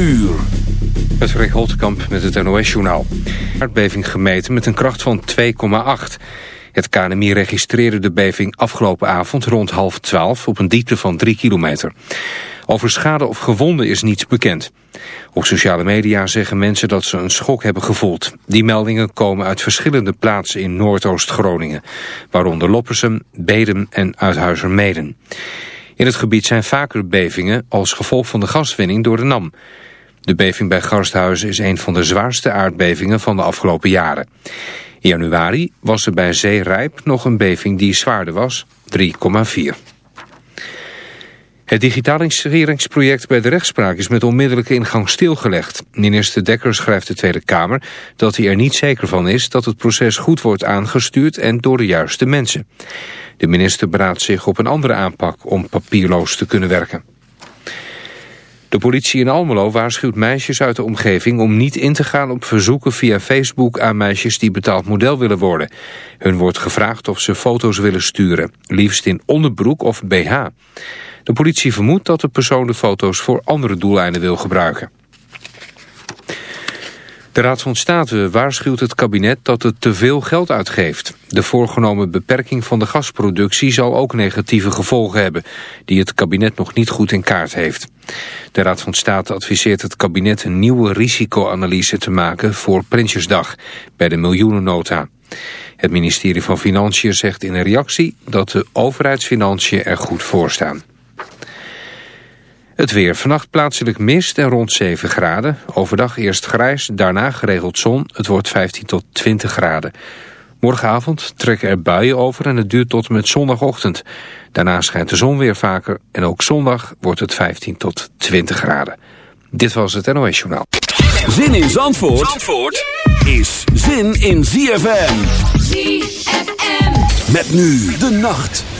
uur. Het Rick Holtkamp met het NOS-journaal. Aardbeving gemeten met een kracht van 2,8. Het KNMI registreerde de beving afgelopen avond rond half 12 op een diepte van 3 kilometer. Over schade of gewonden is niets bekend. Op sociale media zeggen mensen dat ze een schok hebben gevoeld. Die meldingen komen uit verschillende plaatsen in Noordoost-Groningen. Waaronder Loppersum, Bedum en Uithuizermeden. In het gebied zijn vaker bevingen als gevolg van de gaswinning door de NAM. De beving bij Garsthuizen is een van de zwaarste aardbevingen van de afgelopen jaren. In januari was er bij Zeerijp nog een beving die zwaarder was, 3,4. Het digitaliseringsproject bij de rechtspraak is met onmiddellijke ingang stilgelegd. Minister Dekker schrijft de Tweede Kamer dat hij er niet zeker van is dat het proces goed wordt aangestuurd en door de juiste mensen. De minister beraadt zich op een andere aanpak om papierloos te kunnen werken. De politie in Almelo waarschuwt meisjes uit de omgeving om niet in te gaan op verzoeken via Facebook aan meisjes die betaald model willen worden. Hun wordt gevraagd of ze foto's willen sturen, liefst in onderbroek of BH. De politie vermoedt dat de persoon de foto's voor andere doeleinden wil gebruiken. De Raad van State waarschuwt het kabinet dat het te veel geld uitgeeft. De voorgenomen beperking van de gasproductie zal ook negatieve gevolgen hebben... die het kabinet nog niet goed in kaart heeft. De Raad van State adviseert het kabinet een nieuwe risicoanalyse te maken... voor Prinsjesdag bij de miljoenennota. Het ministerie van Financiën zegt in een reactie dat de overheidsfinanciën er goed voor staan. Het weer. Vannacht plaatselijk mist en rond 7 graden. Overdag eerst grijs, daarna geregeld zon. Het wordt 15 tot 20 graden. Morgenavond trekken er buien over en het duurt tot en met zondagochtend. Daarna schijnt de zon weer vaker en ook zondag wordt het 15 tot 20 graden. Dit was het NOS Journaal. Zin in Zandvoort, Zandvoort is zin in ZFM. ZFM. Met nu de nacht.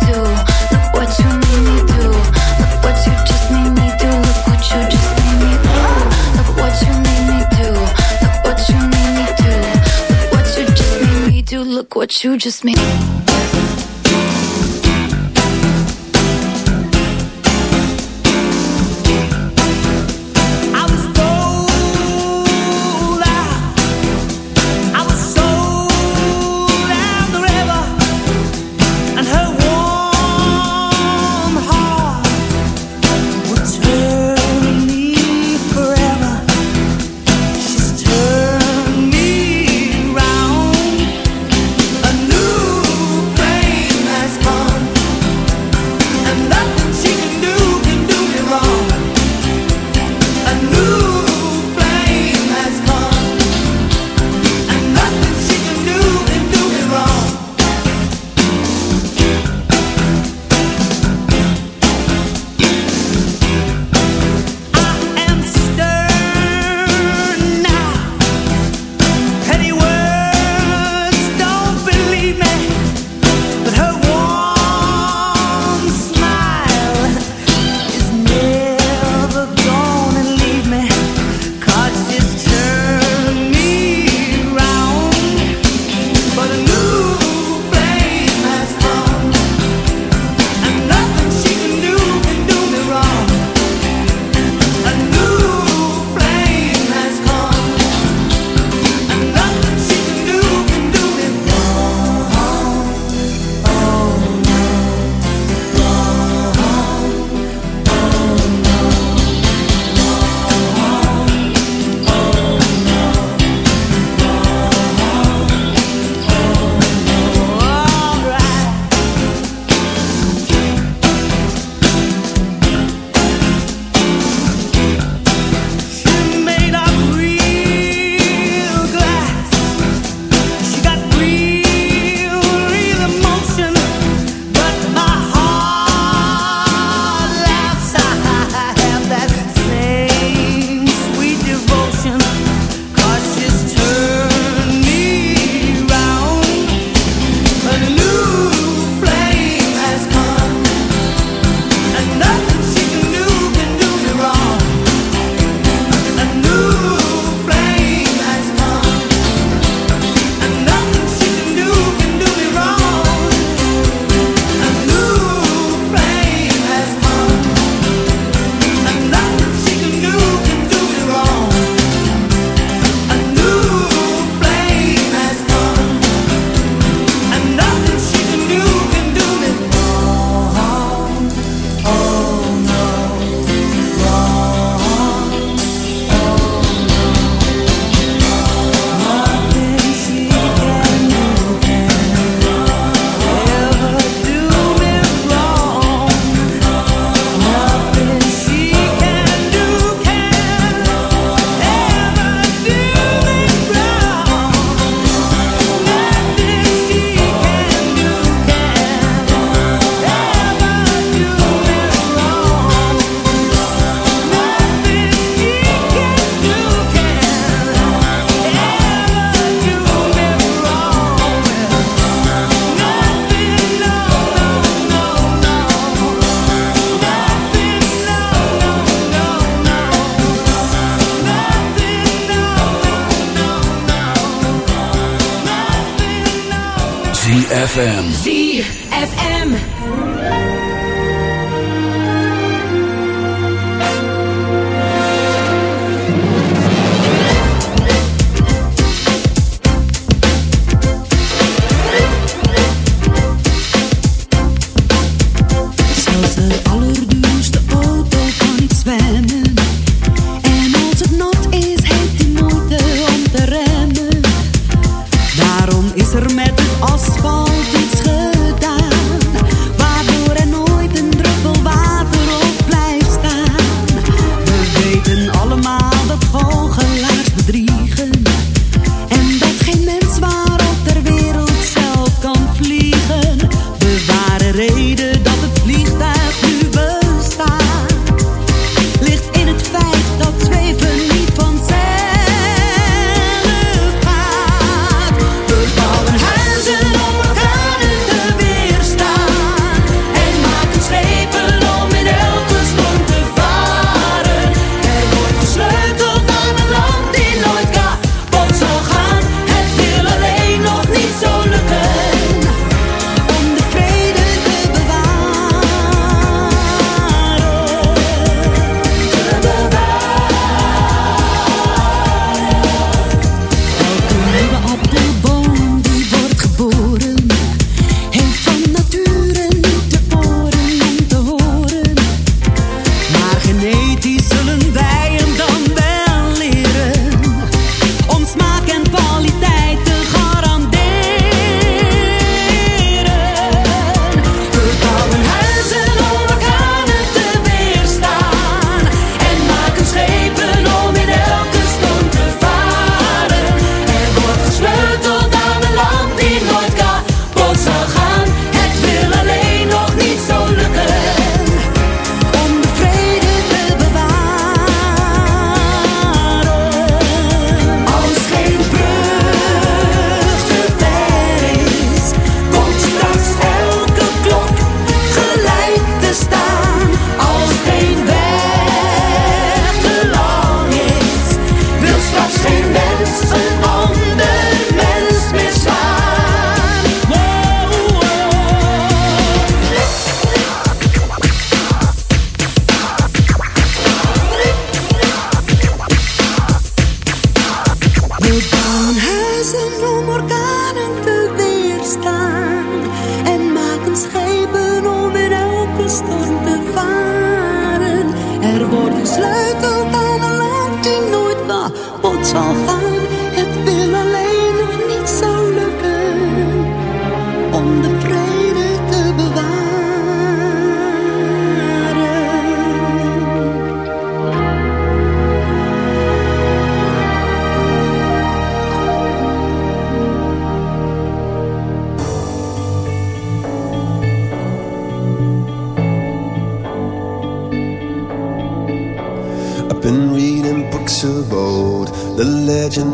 do. What you just made.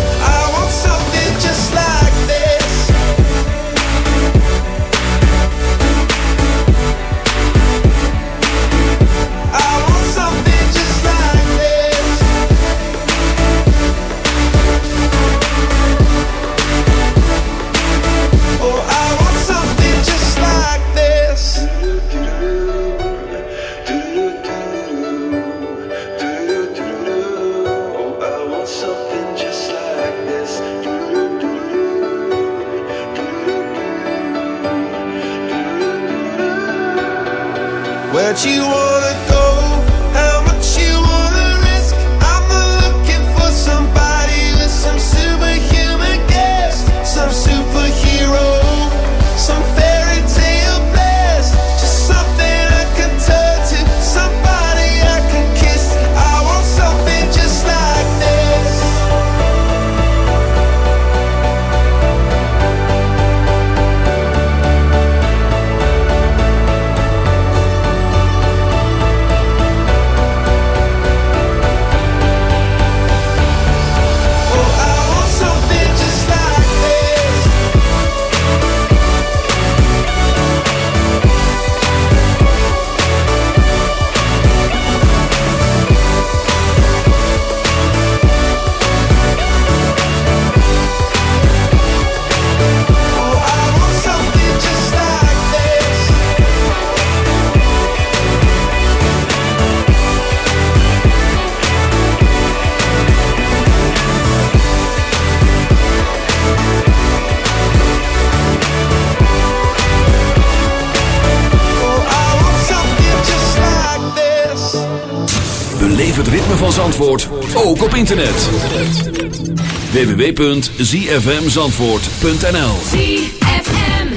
I van Zandvoort ook op internet. www.zfmzandvoort.nl ZFM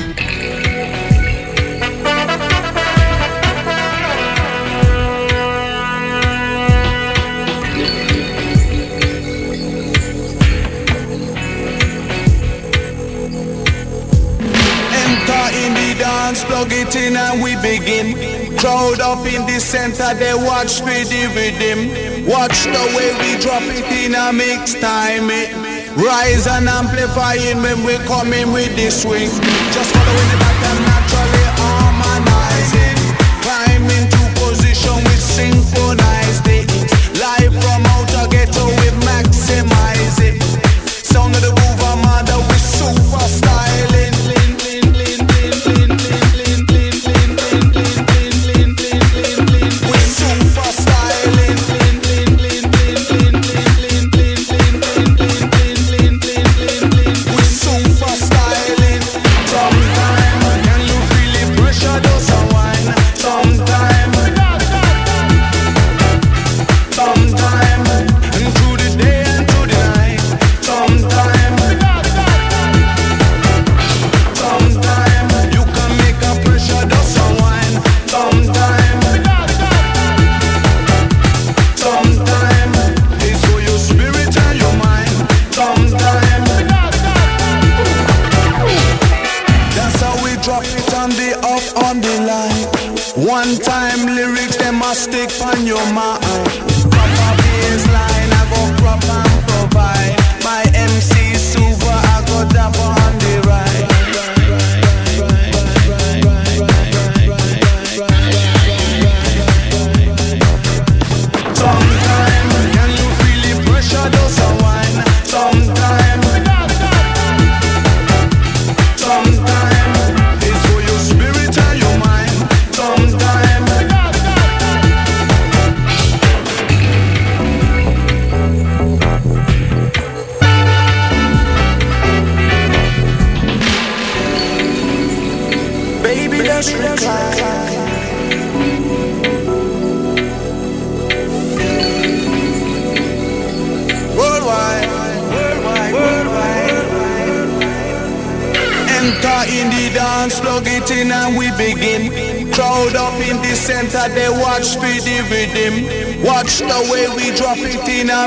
in the dance, plug it in and we begin. Crowd up in the center, they watch me the rhythm. Watch the way we drop it in a mix time it. Rise and amplifying when we coming with the swing. Just following the pattern naturally harmonizing. Climb into position we synchronize it. Live from outer ghetto we maximize it. Sound of the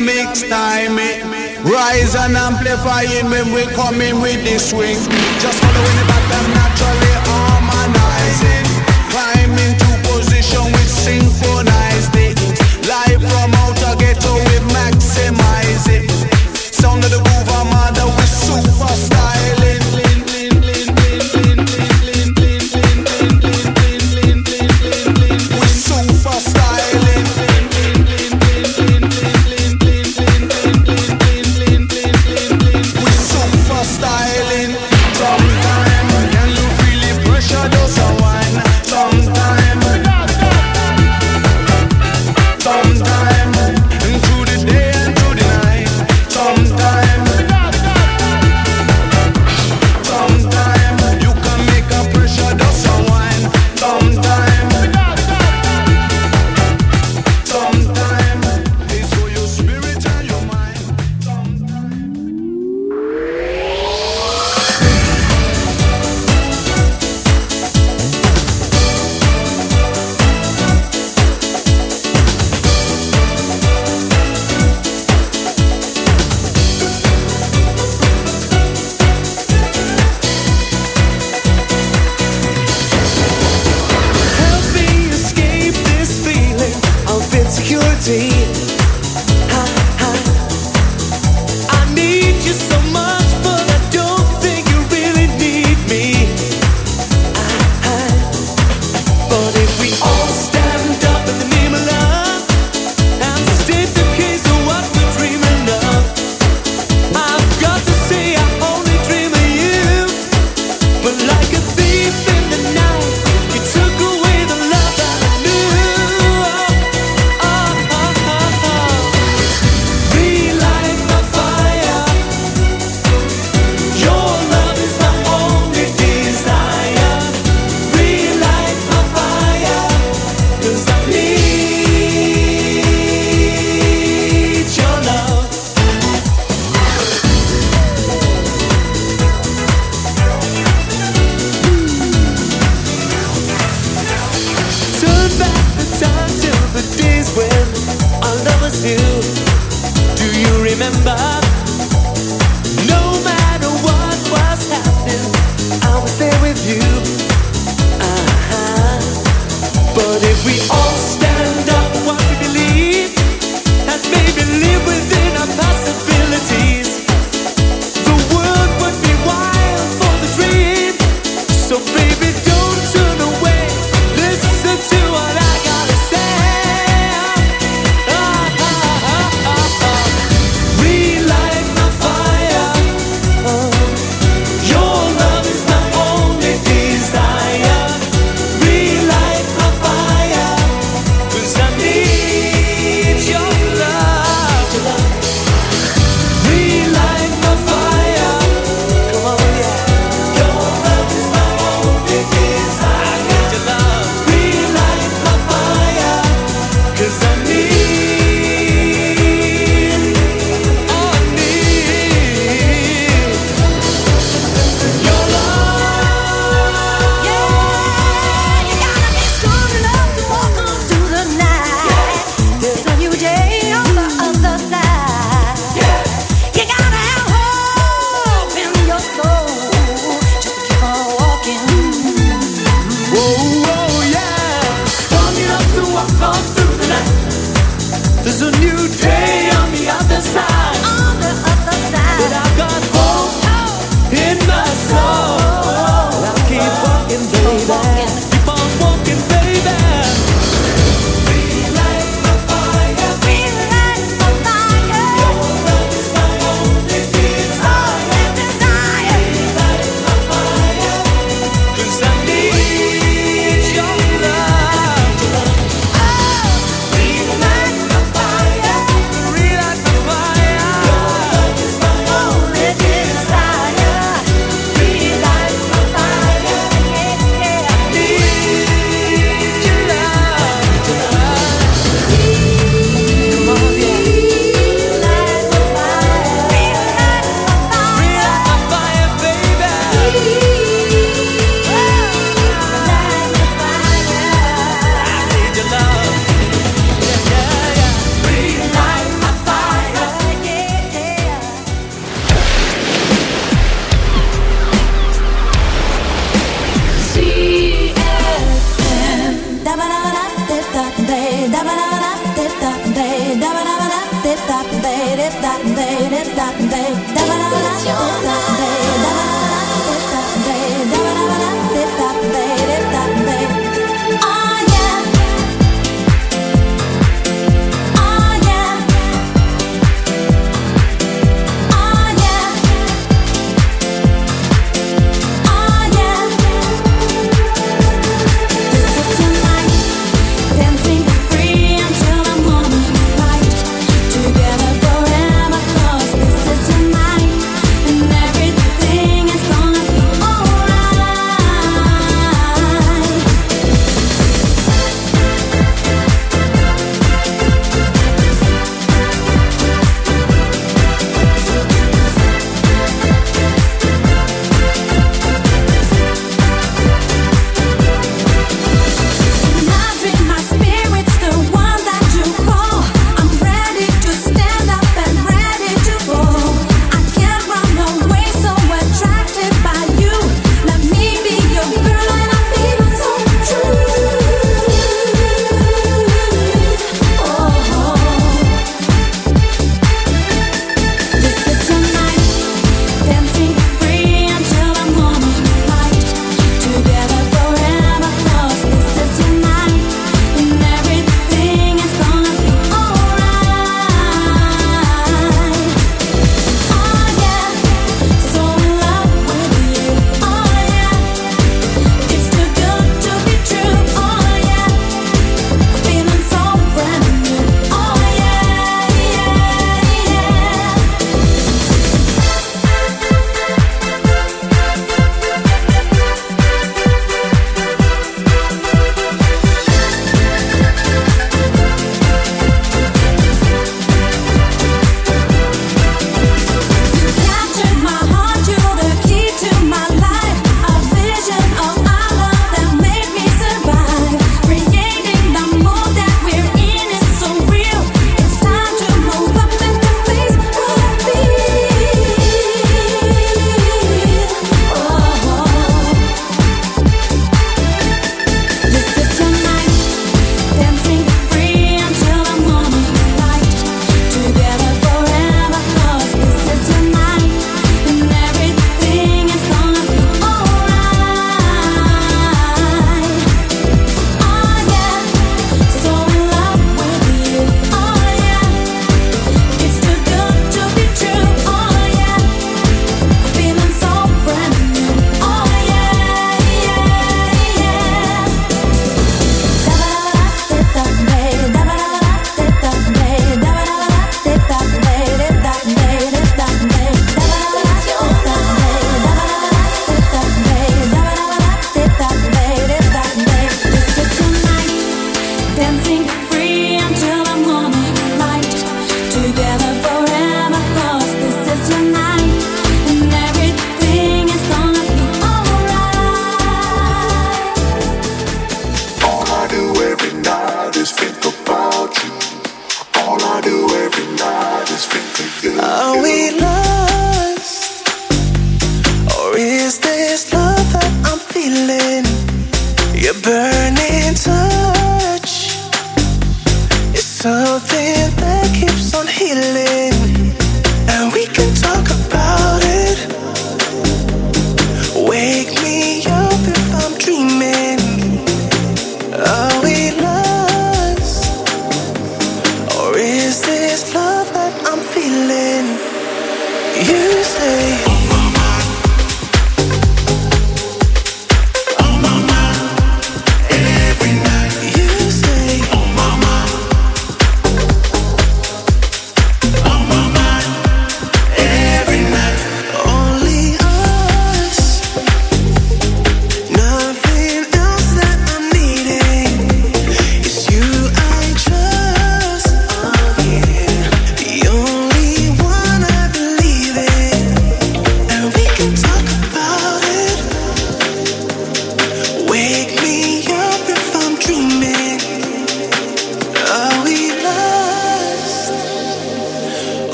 Mix time it. Rise and amplify it. when we coming with the swing. Just follow the back, I'm not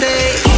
on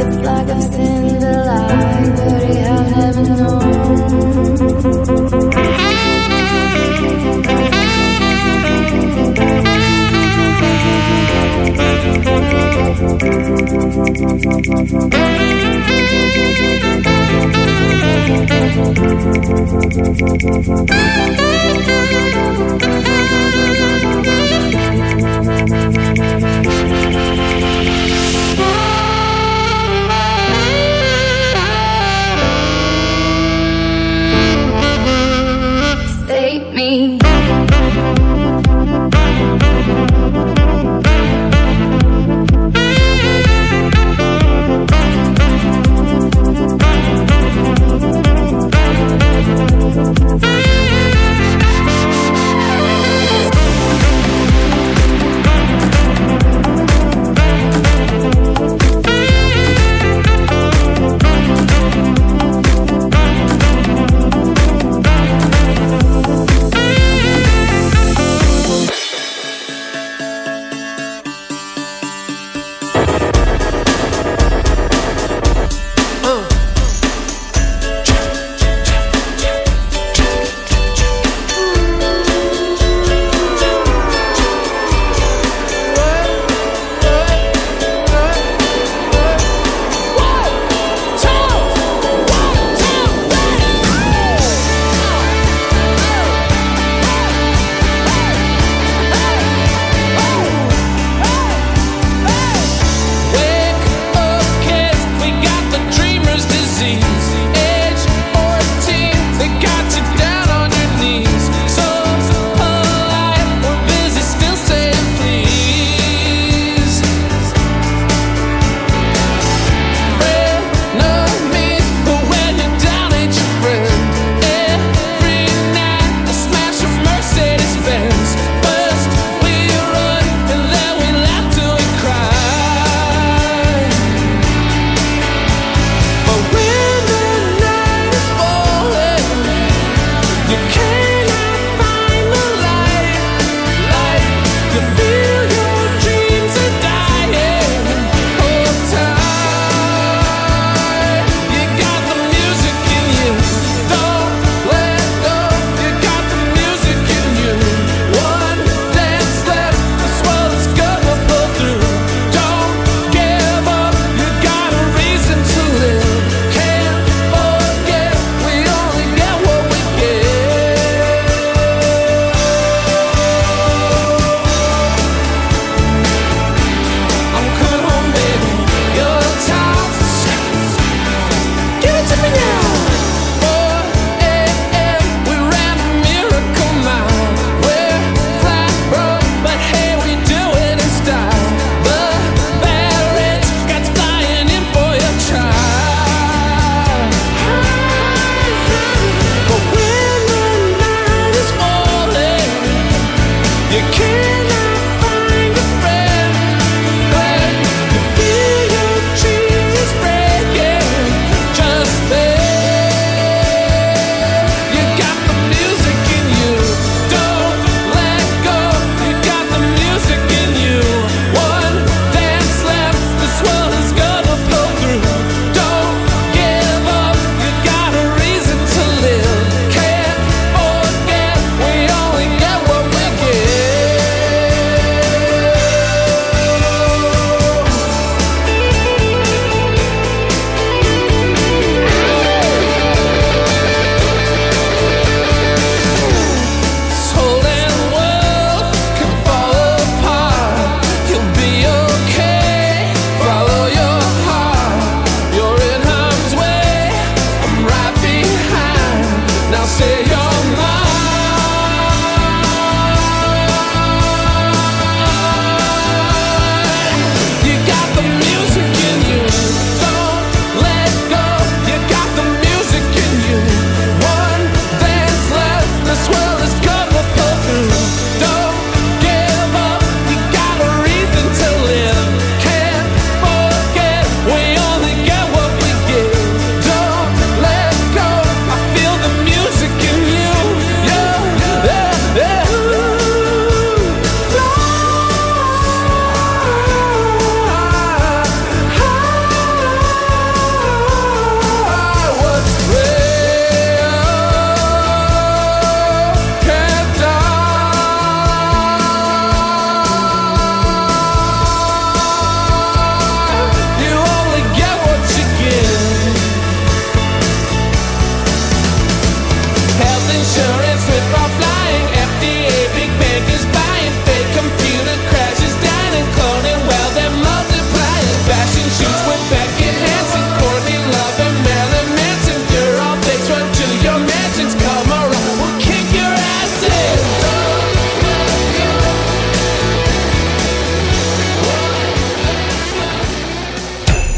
It's like I've seen the light, but I haven't known.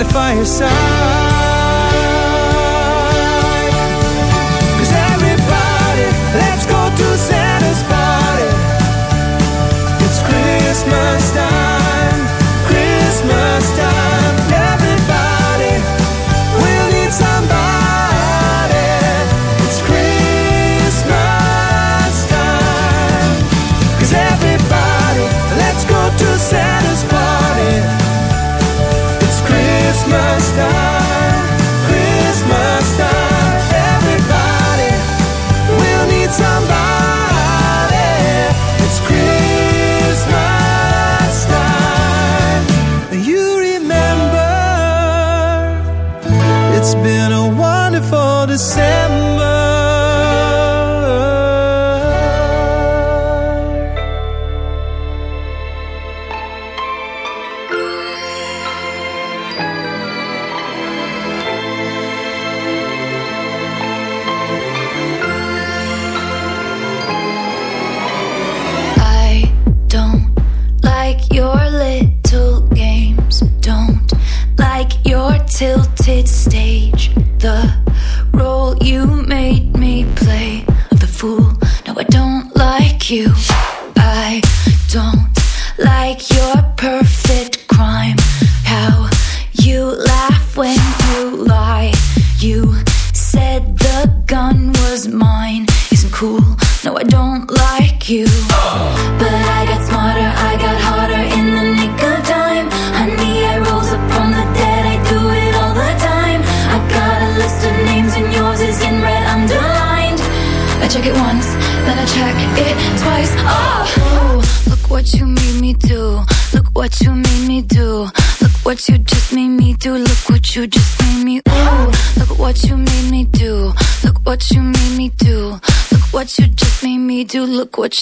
the fireside.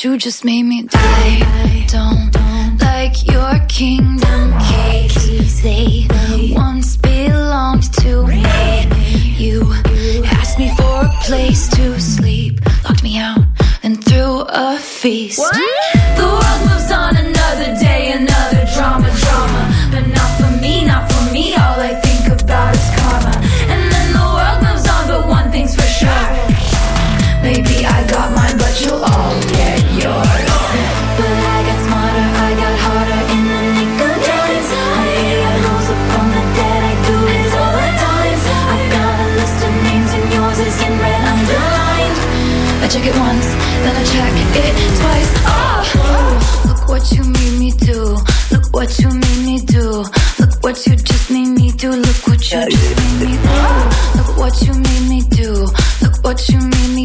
you just made me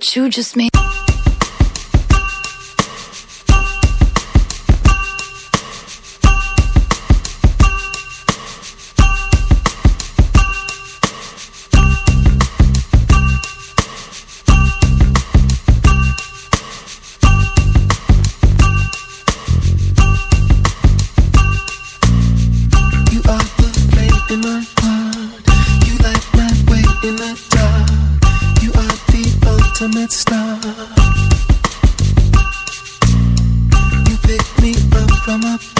what you just made. up